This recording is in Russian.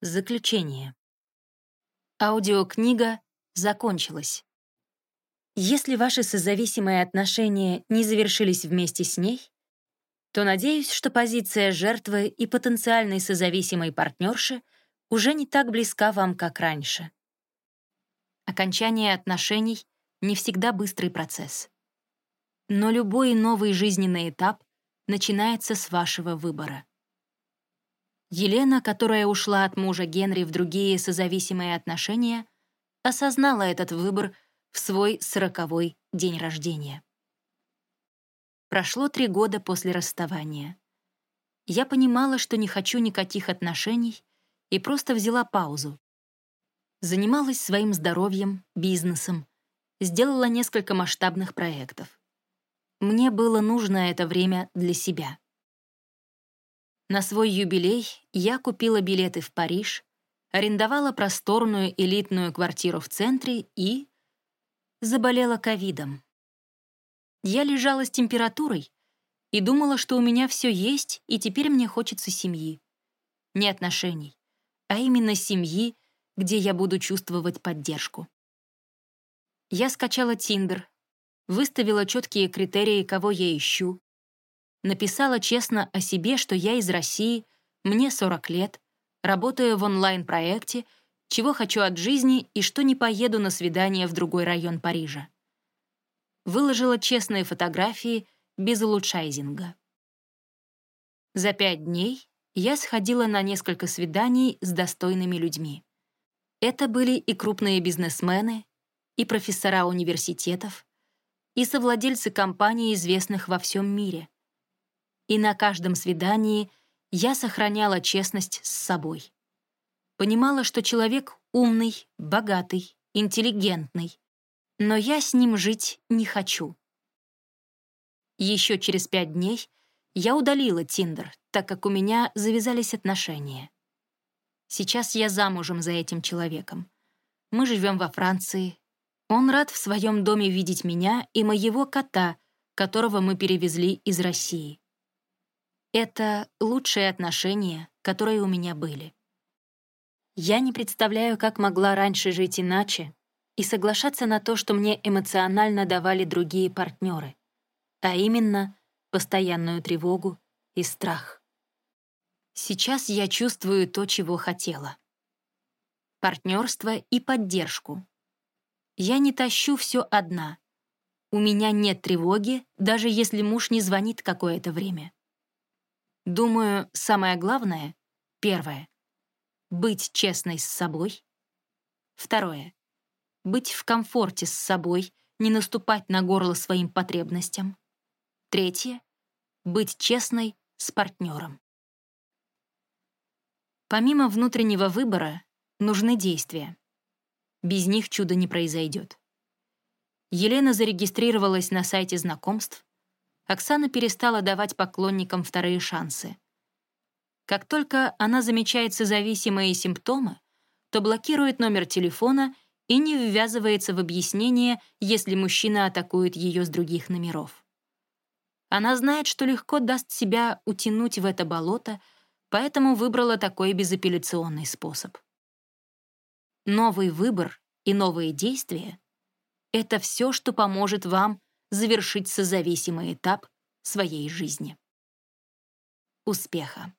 Заключение. Аудиокнига закончилась. Если ваши созависимые отношения не завершились вместе с ней, то надеюсь, что позиция жертвы и потенциальной созависимой партнерши уже не так близка вам, как раньше. Окончание отношений — не всегда быстрый процесс. Но любой новый жизненный этап начинается с вашего выбора. Елена, которая ушла от мужа Генри в другие созависимые отношения, осознала этот выбор в свой сороковой день рождения. Прошло три года после расставания. Я понимала, что не хочу никаких отношений, и просто взяла паузу. Занималась своим здоровьем, бизнесом, сделала несколько масштабных проектов. Мне было нужно это время для себя. На свой юбилей я купила билеты в Париж, арендовала просторную элитную квартиру в центре и... заболела ковидом. Я лежала с температурой и думала, что у меня все есть, и теперь мне хочется семьи. Не отношений, а именно семьи, где я буду чувствовать поддержку. Я скачала Тиндер, выставила четкие критерии, кого я ищу, Написала честно о себе, что я из России, мне 40 лет, работаю в онлайн-проекте, чего хочу от жизни и что не поеду на свидание в другой район Парижа. Выложила честные фотографии без улучшайзинга. За пять дней я сходила на несколько свиданий с достойными людьми. Это были и крупные бизнесмены, и профессора университетов, и совладельцы компаний, известных во всем мире — и на каждом свидании я сохраняла честность с собой. Понимала, что человек умный, богатый, интеллигентный, но я с ним жить не хочу. Еще через пять дней я удалила Тиндер, так как у меня завязались отношения. Сейчас я замужем за этим человеком. Мы живем во Франции. Он рад в своем доме видеть меня и моего кота, которого мы перевезли из России. Это лучшие отношения, которые у меня были. Я не представляю, как могла раньше жить иначе и соглашаться на то, что мне эмоционально давали другие партнеры, а именно постоянную тревогу и страх. Сейчас я чувствую то, чего хотела. Партнерство и поддержку. Я не тащу все одна. У меня нет тревоги, даже если муж не звонит какое-то время. Думаю, самое главное — первое — быть честной с собой. Второе — быть в комфорте с собой, не наступать на горло своим потребностям. Третье — быть честной с партнером. Помимо внутреннего выбора, нужны действия. Без них чудо не произойдет. Елена зарегистрировалась на сайте знакомств, Оксана перестала давать поклонникам вторые шансы. Как только она замечает созависимые симптомы, то блокирует номер телефона и не ввязывается в объяснение, если мужчина атакует ее с других номеров. Она знает, что легко даст себя утянуть в это болото, поэтому выбрала такой безапелляционный способ. Новый выбор и новые действия — это все, что поможет вам завершить созависимый этап своей жизни. Успеха!